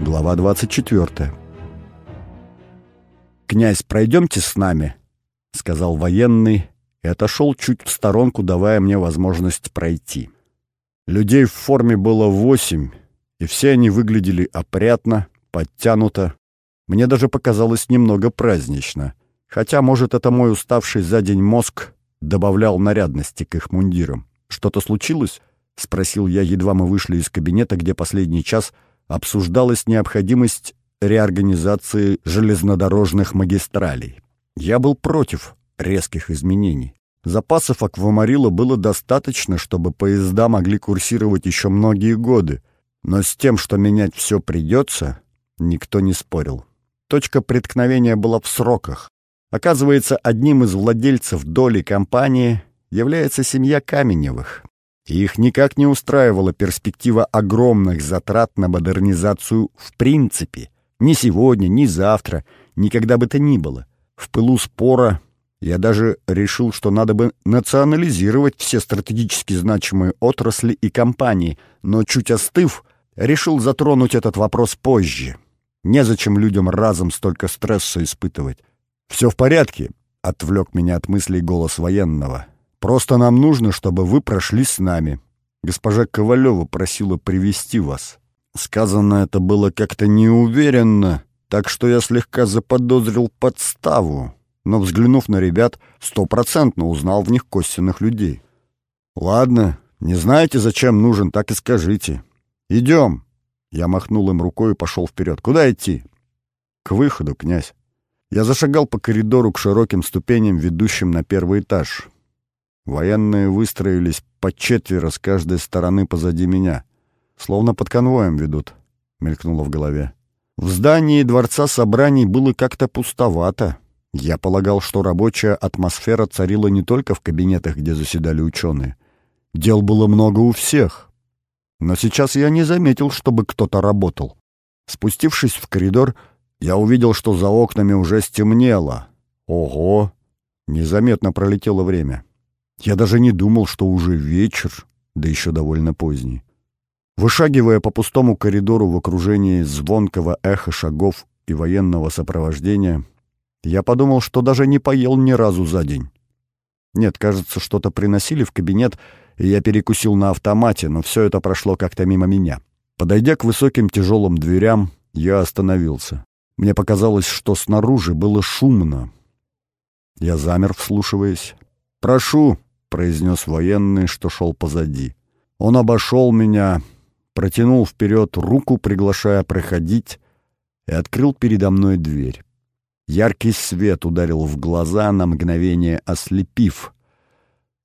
Глава 24. «Князь, пройдемте с нами», — сказал военный и отошел чуть в сторонку, давая мне возможность пройти. Людей в форме было восемь, и все они выглядели опрятно, подтянуто. Мне даже показалось немного празднично, хотя, может, это мой уставший за день мозг добавлял нарядности к их мундирам. «Что-то случилось?» — спросил я, едва мы вышли из кабинета, где последний час обсуждалась необходимость реорганизации железнодорожных магистралей. Я был против резких изменений. Запасов аквамарила было достаточно, чтобы поезда могли курсировать еще многие годы, но с тем, что менять все придется, никто не спорил. Точка преткновения была в сроках. Оказывается, одним из владельцев доли компании является семья Каменевых. Их никак не устраивала перспектива огромных затрат на модернизацию в принципе. Ни сегодня, ни завтра, никогда бы то ни было. В пылу спора я даже решил, что надо бы национализировать все стратегически значимые отрасли и компании, но чуть остыв, решил затронуть этот вопрос позже. Незачем людям разом столько стресса испытывать. «Все в порядке», — отвлек меня от мыслей голос военного. «Просто нам нужно, чтобы вы прошли с нами. Госпожа Ковалева просила привести вас». Сказано это было как-то неуверенно, так что я слегка заподозрил подставу, но, взглянув на ребят, стопроцентно узнал в них костяных людей. «Ладно, не знаете, зачем нужен, так и скажите. Идем». Я махнул им рукой и пошел вперед. «Куда идти?» «К выходу, князь». Я зашагал по коридору к широким ступеням, ведущим на первый этаж. Военные выстроились по четверо с каждой стороны позади меня. Словно под конвоем ведут, мелькнуло в голове. В здании Дворца собраний было как-то пустовато. Я полагал, что рабочая атмосфера царила не только в кабинетах, где заседали ученые. Дел было много у всех. Но сейчас я не заметил, чтобы кто-то работал. Спустившись в коридор, я увидел, что за окнами уже стемнело. Ого! Незаметно пролетело время. Я даже не думал, что уже вечер, да еще довольно поздний. Вышагивая по пустому коридору в окружении звонкого эха шагов и военного сопровождения, я подумал, что даже не поел ни разу за день. Нет, кажется, что-то приносили в кабинет, и я перекусил на автомате, но все это прошло как-то мимо меня. Подойдя к высоким тяжелым дверям, я остановился. Мне показалось, что снаружи было шумно. Я замер, вслушиваясь. «Прошу», — произнес военный, что шел позади. Он обошел меня, протянул вперед руку, приглашая проходить, и открыл передо мной дверь. Яркий свет ударил в глаза, на мгновение ослепив.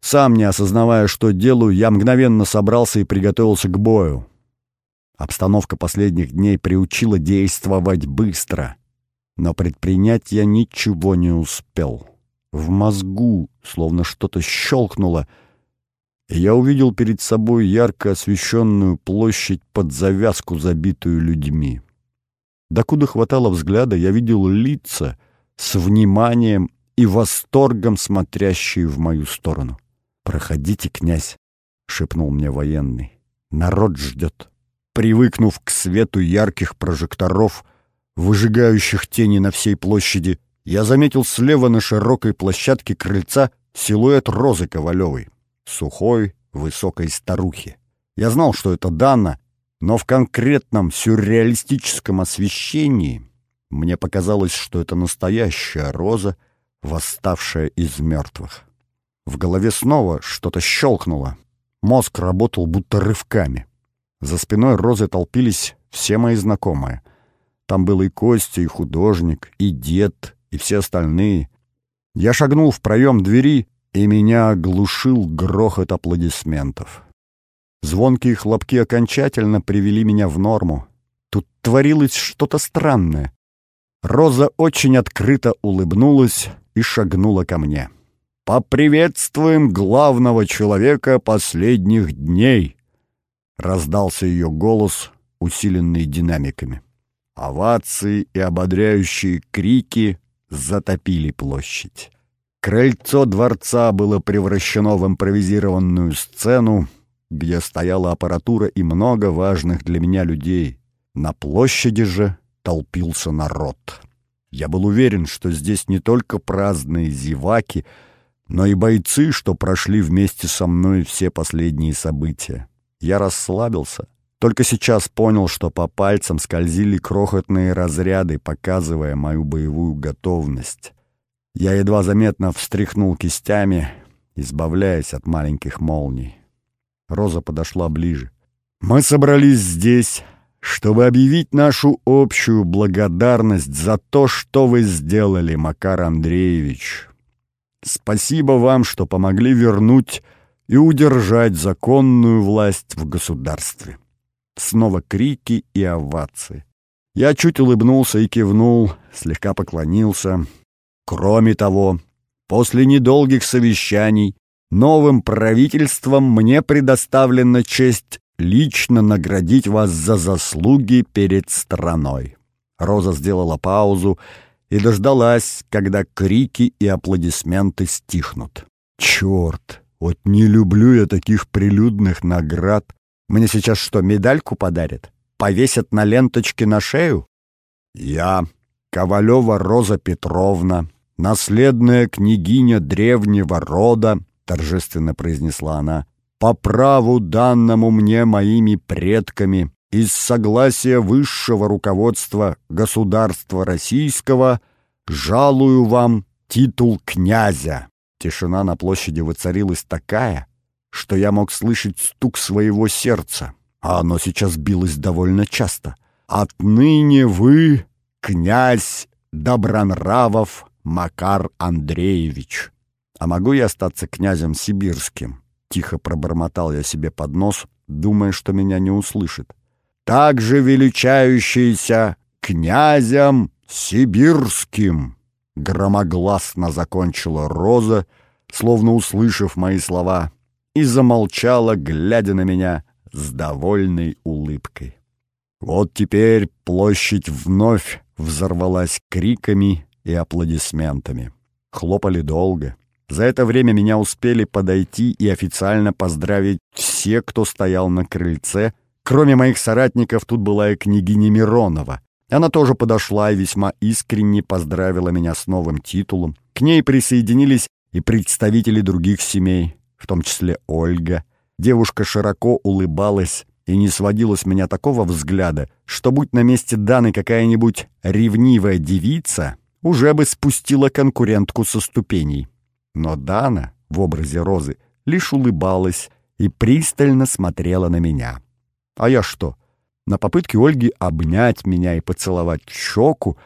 Сам не осознавая, что делаю, я мгновенно собрался и приготовился к бою. Обстановка последних дней приучила действовать быстро. Но предпринять я ничего не успел. В мозгу словно что-то щелкнуло, и я увидел перед собой ярко освещенную площадь под завязку, забитую людьми. Докуда хватало взгляда, я видел лица с вниманием и восторгом, смотрящие в мою сторону. «Проходите, князь», — шепнул мне военный. «Народ ждет». Привыкнув к свету ярких прожекторов, выжигающих тени на всей площади, я заметил слева на широкой площадке крыльца силуэт Розы Ковалевой, сухой, высокой старухи. Я знал, что это Дана, но в конкретном сюрреалистическом освещении мне показалось, что это настоящая Роза, восставшая из мертвых. В голове снова что-то щелкнуло. Мозг работал будто рывками. За спиной Розы толпились все мои знакомые. Там был и Костя, и художник, и дед, и все остальные. Я шагнул в проем двери, и меня оглушил грохот аплодисментов. Звонкие хлопки окончательно привели меня в норму. Тут творилось что-то странное. Роза очень открыто улыбнулась и шагнула ко мне. «Поприветствуем главного человека последних дней!» Раздался ее голос, усиленный динамиками. Овации и ободряющие крики затопили площадь. Крыльцо дворца было превращено в импровизированную сцену, где стояла аппаратура и много важных для меня людей. На площади же толпился народ. Я был уверен, что здесь не только праздные зеваки, но и бойцы, что прошли вместе со мной все последние события. Я расслабился. Только сейчас понял, что по пальцам скользили крохотные разряды, показывая мою боевую готовность. Я едва заметно встряхнул кистями, избавляясь от маленьких молний. Роза подошла ближе. «Мы собрались здесь, чтобы объявить нашу общую благодарность за то, что вы сделали, Макар Андреевич. Спасибо вам, что помогли вернуть и удержать законную власть в государстве. Снова крики и овации. Я чуть улыбнулся и кивнул, слегка поклонился. Кроме того, после недолгих совещаний новым правительством мне предоставлена честь лично наградить вас за заслуги перед страной. Роза сделала паузу и дождалась, когда крики и аплодисменты стихнут. Черт, вот не люблю я таких прилюдных наград. Мне сейчас что, медальку подарят? Повесят на ленточке на шею? Я, Ковалева Роза Петровна, наследная княгиня древнего рода, торжественно произнесла она, по праву данному мне моими предками из согласия высшего руководства государства российского жалую вам титул князя. Тишина на площади воцарилась такая, что я мог слышать стук своего сердца, а оно сейчас билось довольно часто. Отныне вы князь Добронравов Макар Андреевич. А могу я остаться князем сибирским? Тихо пробормотал я себе под нос, думая, что меня не услышит. «Также величающийся князем сибирским!» Громогласно закончила Роза, словно услышав мои слова, и замолчала, глядя на меня с довольной улыбкой. Вот теперь площадь вновь взорвалась криками и аплодисментами. Хлопали долго. За это время меня успели подойти и официально поздравить все, кто стоял на крыльце. Кроме моих соратников, тут была и княгиня Миронова. Она тоже подошла и весьма искренне поздравила меня с новым титулом. К ней присоединились и представители других семей, в том числе Ольга. Девушка широко улыбалась и не сводила с меня такого взгляда, что будь на месте Даны какая-нибудь ревнивая девица, уже бы спустила конкурентку со ступеней. Но Дана в образе Розы лишь улыбалась и пристально смотрела на меня. А я что? На попытки Ольги обнять меня и поцеловать щеку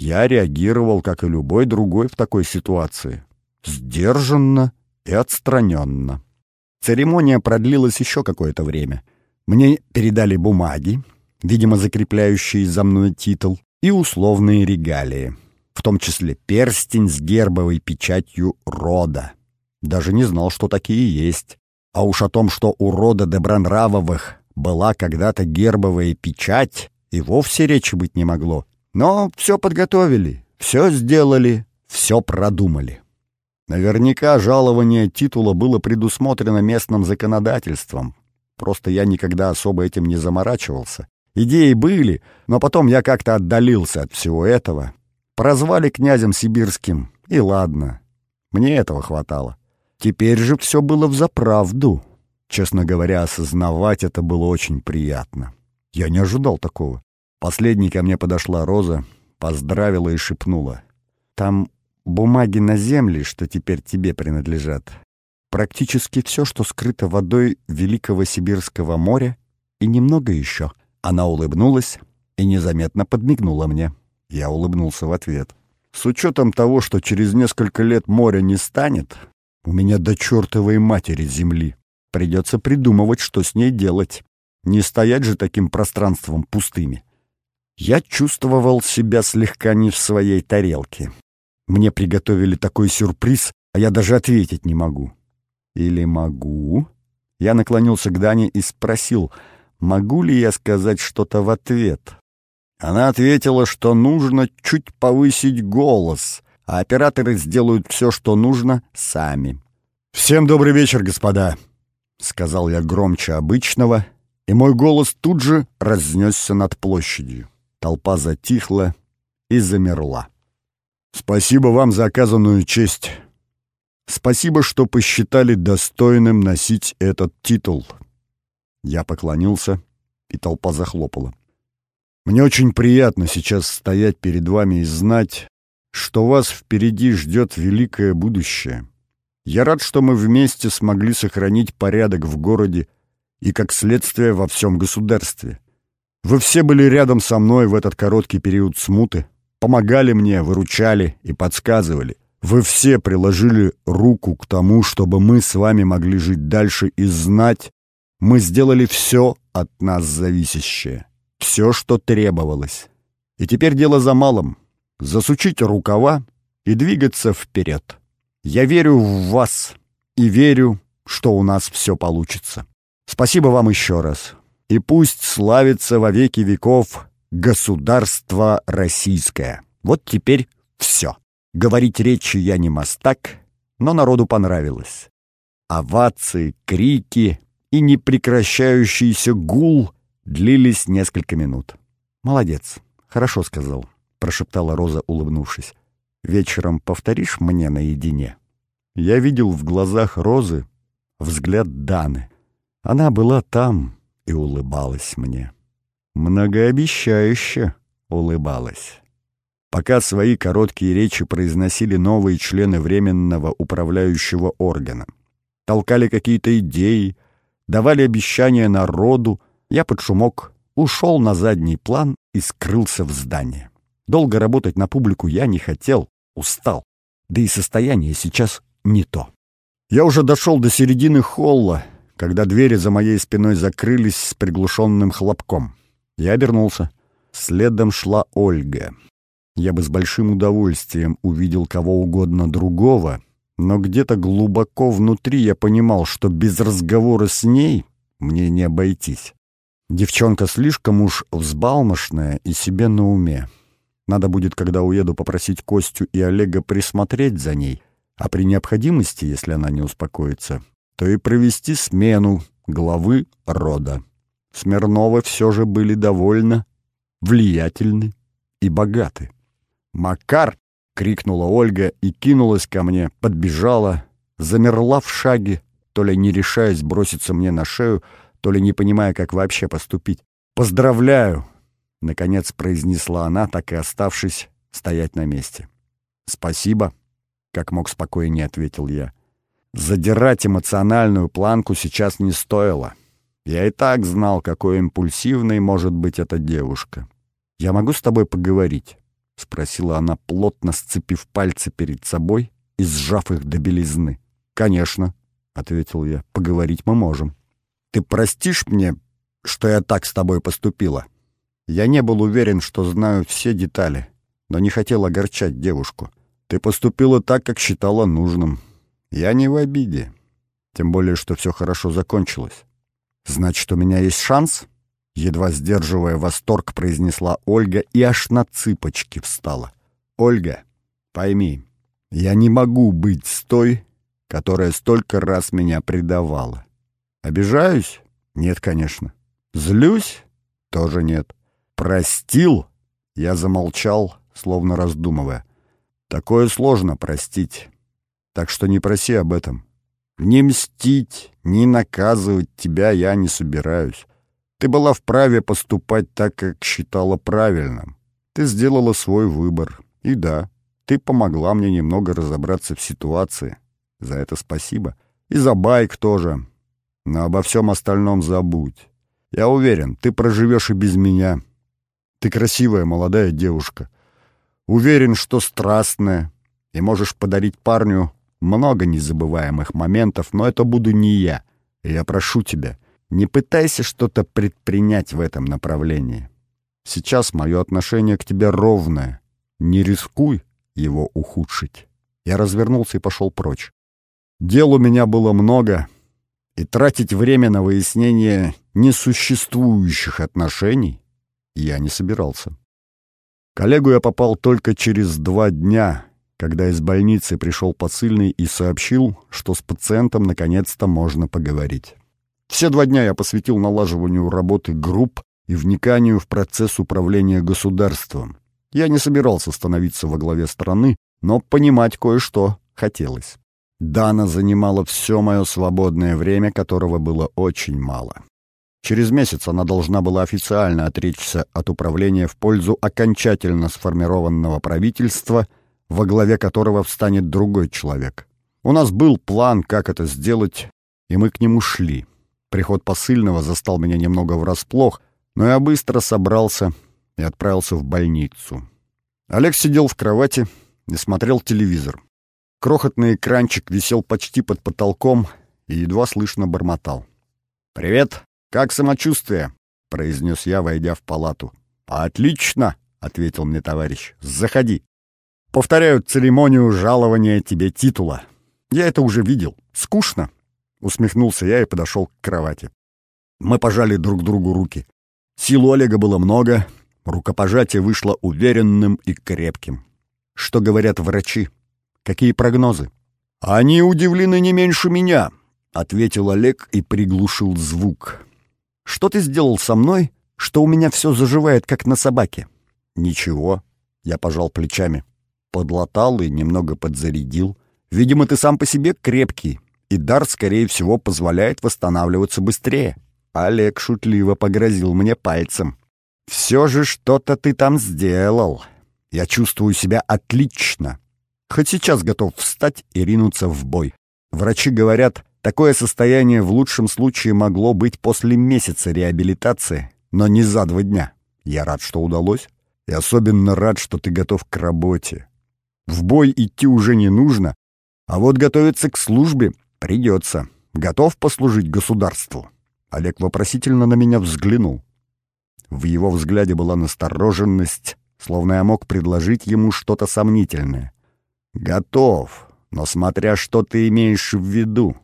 я реагировал, как и любой другой в такой ситуации. Сдержанно и отстраненно. Церемония продлилась еще какое-то время. Мне передали бумаги, видимо, закрепляющие за мной титул, и условные регалии в том числе перстень с гербовой печатью рода. Даже не знал, что такие есть. А уж о том, что у рода Добронравовых была когда-то гербовая печать, и вовсе речи быть не могло. Но все подготовили, все сделали, все продумали. Наверняка жалование титула было предусмотрено местным законодательством. Просто я никогда особо этим не заморачивался. Идеи были, но потом я как-то отдалился от всего этого Прозвали князем сибирским, и ладно. Мне этого хватало. Теперь же все было взаправду. Честно говоря, осознавать это было очень приятно. Я не ожидал такого. Последней ко мне подошла Роза, поздравила и шепнула. «Там бумаги на земле, что теперь тебе принадлежат. Практически все, что скрыто водой Великого Сибирского моря, и немного еще». Она улыбнулась и незаметно подмигнула мне. Я улыбнулся в ответ. С учетом того, что через несколько лет моря не станет, у меня до чертовой матери земли. Придется придумывать, что с ней делать. Не стоять же таким пространством пустыми. Я чувствовал себя слегка не в своей тарелке. Мне приготовили такой сюрприз, а я даже ответить не могу. Или могу? Я наклонился к Дане и спросил, могу ли я сказать что-то в ответ. Она ответила, что нужно чуть повысить голос, а операторы сделают все, что нужно, сами. «Всем добрый вечер, господа!» — сказал я громче обычного и мой голос тут же разнесся над площадью. Толпа затихла и замерла. «Спасибо вам за оказанную честь. Спасибо, что посчитали достойным носить этот титул». Я поклонился, и толпа захлопала. «Мне очень приятно сейчас стоять перед вами и знать, что вас впереди ждет великое будущее. Я рад, что мы вместе смогли сохранить порядок в городе и, как следствие, во всем государстве. Вы все были рядом со мной в этот короткий период смуты, помогали мне, выручали и подсказывали. Вы все приложили руку к тому, чтобы мы с вами могли жить дальше и знать, мы сделали все от нас зависящее, все, что требовалось. И теперь дело за малым — засучить рукава и двигаться вперед. Я верю в вас и верю, что у нас все получится. Спасибо вам еще раз. И пусть славится во веки веков государство российское. Вот теперь все. Говорить речи я не мастак, но народу понравилось. Овации, крики и непрекращающийся гул длились несколько минут. «Молодец, хорошо сказал», — прошептала Роза, улыбнувшись. «Вечером повторишь мне наедине?» Я видел в глазах Розы взгляд Даны. Она была там и улыбалась мне. Многообещающе улыбалась. Пока свои короткие речи произносили новые члены Временного управляющего органа. Толкали какие-то идеи, давали обещания народу, я под шумок ушел на задний план и скрылся в здании. Долго работать на публику я не хотел, устал. Да и состояние сейчас не то. Я уже дошел до середины холла, когда двери за моей спиной закрылись с приглушенным хлопком. Я обернулся. Следом шла Ольга. Я бы с большим удовольствием увидел кого угодно другого, но где-то глубоко внутри я понимал, что без разговора с ней мне не обойтись. Девчонка слишком уж взбалмошная и себе на уме. Надо будет, когда уеду, попросить Костю и Олега присмотреть за ней, а при необходимости, если она не успокоится, то и провести смену главы рода. Смирновы все же были довольно влиятельны и богаты. «Макар!» — крикнула Ольга и кинулась ко мне, подбежала, замерла в шаге, то ли не решаясь броситься мне на шею, то ли не понимая, как вообще поступить. «Поздравляю!» — наконец произнесла она, так и оставшись стоять на месте. «Спасибо!» — как мог спокойнее ответил я. Задирать эмоциональную планку сейчас не стоило. Я и так знал, какой импульсивной может быть эта девушка. «Я могу с тобой поговорить?» — спросила она, плотно сцепив пальцы перед собой и сжав их до белизны. «Конечно», — ответил я, — «поговорить мы можем». «Ты простишь мне, что я так с тобой поступила?» Я не был уверен, что знаю все детали, но не хотел огорчать девушку. «Ты поступила так, как считала нужным», я не в обиде. Тем более, что все хорошо закончилось. Значит, у меня есть шанс? Едва сдерживая восторг, произнесла Ольга и аж на цыпочки встала. Ольга, пойми, я не могу быть с той, которая столько раз меня предавала. Обижаюсь? Нет, конечно. Злюсь? Тоже нет. Простил? Я замолчал, словно раздумывая. Такое сложно простить. Так что не проси об этом. Не мстить, не наказывать тебя я не собираюсь. Ты была вправе поступать так, как считала правильным. Ты сделала свой выбор. И да, ты помогла мне немного разобраться в ситуации. За это спасибо. И за байк тоже. Но обо всем остальном забудь. Я уверен, ты проживешь и без меня. Ты красивая молодая девушка. Уверен, что страстная. И можешь подарить парню много незабываемых моментов, но это буду не я. я прошу тебя, не пытайся что-то предпринять в этом направлении. Сейчас мое отношение к тебе ровное. Не рискуй его ухудшить. Я развернулся и пошел прочь. Дел у меня было много, и тратить время на выяснение несуществующих отношений я не собирался. Коллегу я попал только через два дня, когда из больницы пришел посыльный и сообщил, что с пациентом наконец-то можно поговорить. Все два дня я посвятил налаживанию работы групп и вниканию в процесс управления государством. Я не собирался становиться во главе страны, но понимать кое-что хотелось. Дана занимала все мое свободное время, которого было очень мало. Через месяц она должна была официально отречься от управления в пользу окончательно сформированного правительства, во главе которого встанет другой человек. У нас был план, как это сделать, и мы к нему шли. Приход посыльного застал меня немного врасплох, но я быстро собрался и отправился в больницу. Олег сидел в кровати и смотрел телевизор. Крохотный экранчик висел почти под потолком и едва слышно бормотал. «Привет! Как самочувствие?» — произнес я, войдя в палату. «Отлично!» — ответил мне товарищ. «Заходи. Повторяют церемонию жалования тебе титула. Я это уже видел. Скучно?» Усмехнулся я и подошел к кровати. Мы пожали друг другу руки. Сил у Олега было много, рукопожатие вышло уверенным и крепким. Что говорят врачи? Какие прогнозы? Они удивлены не меньше меня, ответил Олег и приглушил звук. Что ты сделал со мной, что у меня все заживает, как на собаке? Ничего, я пожал плечами. Подлатал и немного подзарядил. Видимо, ты сам по себе крепкий, и дар, скорее всего, позволяет восстанавливаться быстрее. Олег шутливо погрозил мне пальцем. «Все же что-то ты там сделал. Я чувствую себя отлично. Хоть сейчас готов встать и ринуться в бой. Врачи говорят, такое состояние в лучшем случае могло быть после месяца реабилитации, но не за два дня. Я рад, что удалось. И особенно рад, что ты готов к работе. В бой идти уже не нужно, а вот готовиться к службе придется. Готов послужить государству?» Олег вопросительно на меня взглянул. В его взгляде была настороженность, словно я мог предложить ему что-то сомнительное. «Готов, но смотря что ты имеешь в виду».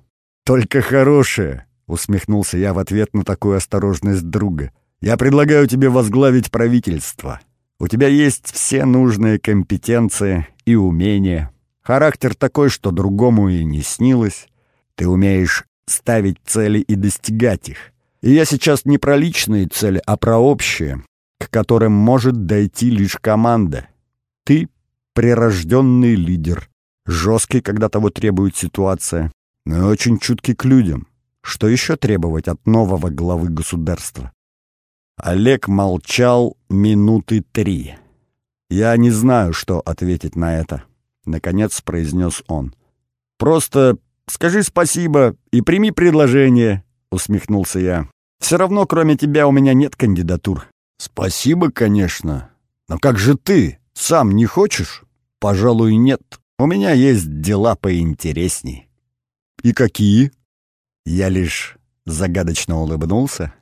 «Только хорошее», — усмехнулся я в ответ на такую осторожность друга. «Я предлагаю тебе возглавить правительство. У тебя есть все нужные компетенции и умения. Характер такой, что другому и не снилось. Ты умеешь ставить цели и достигать их. И я сейчас не про личные цели, а про общие, к которым может дойти лишь команда. Ты прирожденный лидер, жесткий, когда того требует ситуация, но и очень чуткий к людям. Что еще требовать от нового главы государства? Олег молчал минуты три. «Я не знаю, что ответить на это», — наконец произнес он. «Просто скажи спасибо и прими предложение», — усмехнулся я. «Все равно, кроме тебя, у меня нет кандидатур». «Спасибо, конечно. Но как же ты? Сам не хочешь?» «Пожалуй, нет. У меня есть дела поинтересней». «И какие?» Я лишь загадочно улыбнулся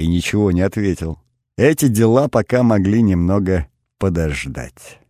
и ничего не ответил. Эти дела пока могли немного подождать.